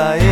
ela é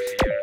years.